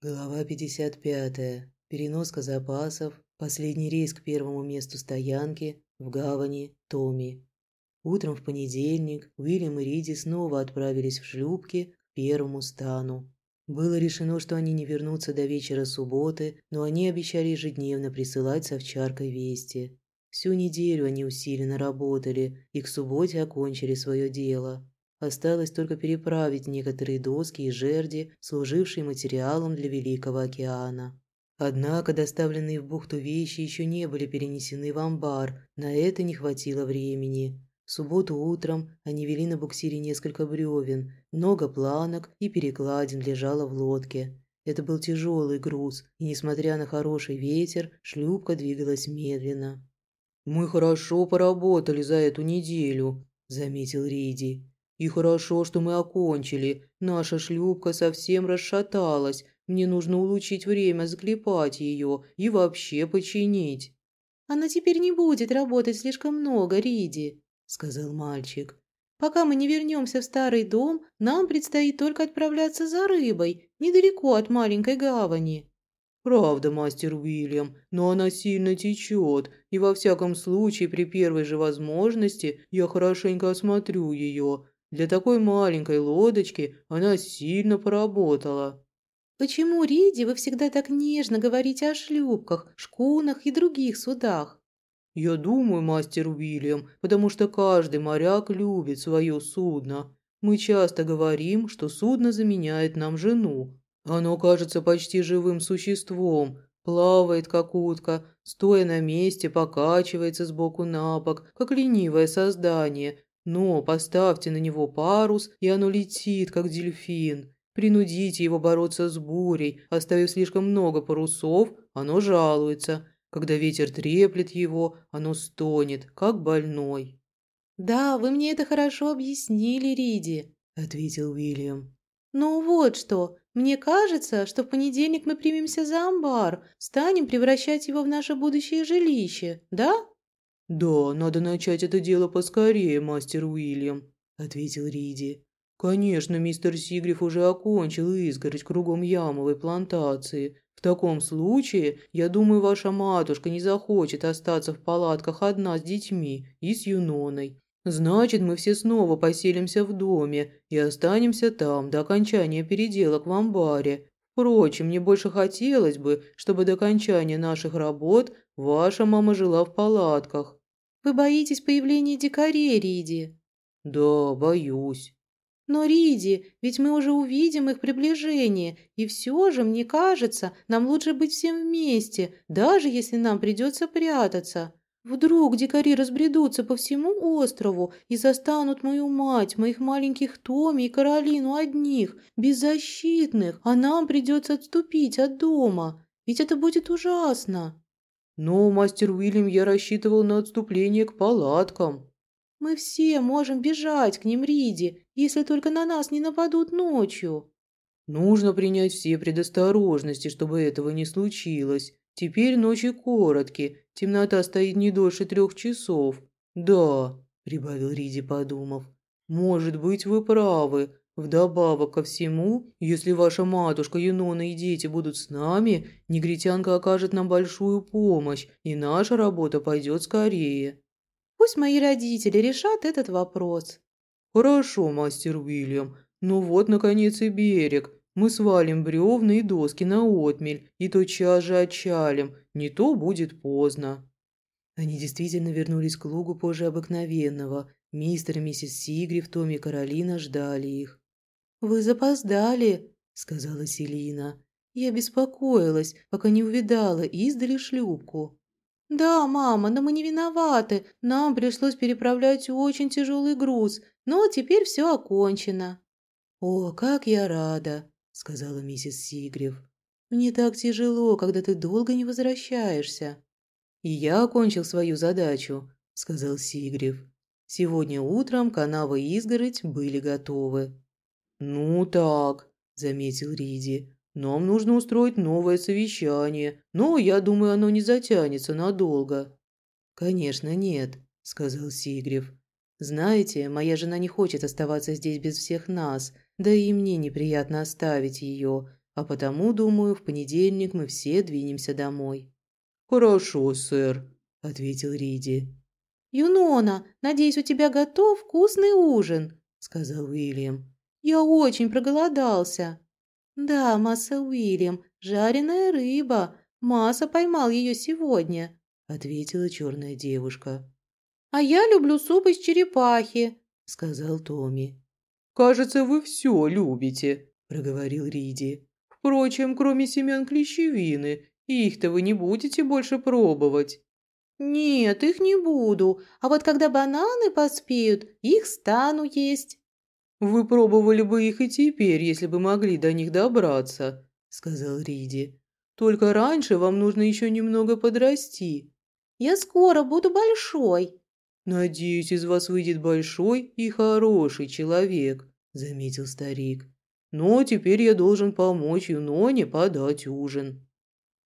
Глава 55. Переноска запасов. Последний рейс к первому месту стоянки в гавани Томи. Утром в понедельник Уильям и Риди снова отправились в шлюпки к первому стану. Было решено, что они не вернутся до вечера субботы, но они обещали ежедневно присылать с овчаркой вести. Всю неделю они усиленно работали и к субботе окончили свое дело. Осталось только переправить некоторые доски и жерди, служившие материалом для Великого океана. Однако доставленные в бухту вещи еще не были перенесены в амбар, на это не хватило времени. В субботу утром они вели на буксире несколько бревен, много планок и перекладин лежало в лодке. Это был тяжелый груз, и, несмотря на хороший ветер, шлюпка двигалась медленно. «Мы хорошо поработали за эту неделю», – заметил Риди. И хорошо, что мы окончили. Наша шлюпка совсем расшаталась. Мне нужно улучшить время, заклепать ее и вообще починить». «Она теперь не будет работать слишком много, Риди», – сказал мальчик. «Пока мы не вернемся в старый дом, нам предстоит только отправляться за рыбой, недалеко от маленькой гавани». «Правда, мастер Уильям, но она сильно течет, и во всяком случае при первой же возможности я хорошенько осмотрю ее. Для такой маленькой лодочки она сильно поработала. Почему, Риди, вы всегда так нежно говорите о шлюпках, шкунах и других судах? Я думаю, мастер Уильям, потому что каждый моряк любит свое судно. Мы часто говорим, что судно заменяет нам жену. Оно кажется почти живым существом, плавает как утка, стоя на месте, покачивается сбоку на бок, как ленивое создание, но поставьте на него парус, и оно летит, как дельфин. Принудите его бороться с бурей, оставив слишком много парусов, оно жалуется. Когда ветер треплет его, оно стонет, как больной. «Да, вы мне это хорошо объяснили, Риди», – ответил Уильям. «Ну вот что, мне кажется, что в понедельник мы примемся за амбар, станем превращать его в наше будущее жилище, да?» «Да, надо начать это дело поскорее, мастер Уильям», – ответил Риди. «Конечно, мистер Сигриф уже окончил изгородь кругом ямовой плантации. В таком случае, я думаю, ваша матушка не захочет остаться в палатках одна с детьми и с Юноной. Значит, мы все снова поселимся в доме и останемся там до окончания переделок в амбаре. Впрочем, мне больше хотелось бы, чтобы до окончания наших работ ваша мама жила в палатках. Вы боитесь появления дикарей, Риди?» «Да, боюсь». «Но, Риди, ведь мы уже увидим их приближение, и все же, мне кажется, нам лучше быть всем вместе, даже если нам придется прятаться. Вдруг дикари разбредутся по всему острову и застанут мою мать, моих маленьких Томи и Каролину одних, беззащитных, а нам придется отступить от дома. Ведь это будет ужасно». Но, мастер Уильям, я рассчитывал на отступление к палаткам. Мы все можем бежать к ним, Риди, если только на нас не нападут ночью. Нужно принять все предосторожности, чтобы этого не случилось. Теперь ночи короткие, темнота стоит не дольше трех часов. Да, прибавил Риди, подумав. Может быть, вы правы. Вдобавок ко всему, если ваша матушка Юнона и дети будут с нами, негритянка окажет нам большую помощь, и наша работа пойдет скорее. Пусть мои родители решат этот вопрос. Хорошо, мастер Уильям. Ну вот, наконец, и берег. Мы свалим бревна и доски на отмель, и тотчас же отчалим. Не то будет поздно. Они действительно вернулись к лугу позже обыкновенного. Мистер и миссис Сигриф, Томми и Каролина ждали их. «Вы запоздали», — сказала Селина. «Я беспокоилась, пока не увидала издали шлюпку». «Да, мама, но мы не виноваты. Нам пришлось переправлять очень тяжелый груз, но теперь все окончено». «О, как я рада», — сказала миссис Сигрев. «Мне так тяжело, когда ты долго не возвращаешься». «И я окончил свою задачу», — сказал Сигрев. «Сегодня утром канава и изгородь были готовы. «Ну так», – заметил Риди. «Нам нужно устроить новое совещание, но я думаю, оно не затянется надолго». «Конечно нет», – сказал Сигрев. «Знаете, моя жена не хочет оставаться здесь без всех нас, да и мне неприятно оставить ее. а потому, думаю, в понедельник мы все двинемся домой». «Хорошо, сэр», – ответил Риди. «Юнона, надеюсь, у тебя готов вкусный ужин», – сказал Уильям. «Я очень проголодался». «Да, масса Уильям, жареная рыба. Масса поймал ее сегодня», – ответила черная девушка. «А я люблю суп из черепахи», – сказал Томми. «Кажется, вы все любите», – проговорил Риди. «Впрочем, кроме семян клещевины, их-то вы не будете больше пробовать». «Нет, их не буду. А вот когда бананы поспеют, их стану есть». «Вы пробовали бы их и теперь, если бы могли до них добраться», – сказал Риди. «Только раньше вам нужно еще немного подрасти». «Я скоро буду большой». «Надеюсь, из вас выйдет большой и хороший человек», – заметил старик. «Но теперь я должен помочь Юноне подать ужин».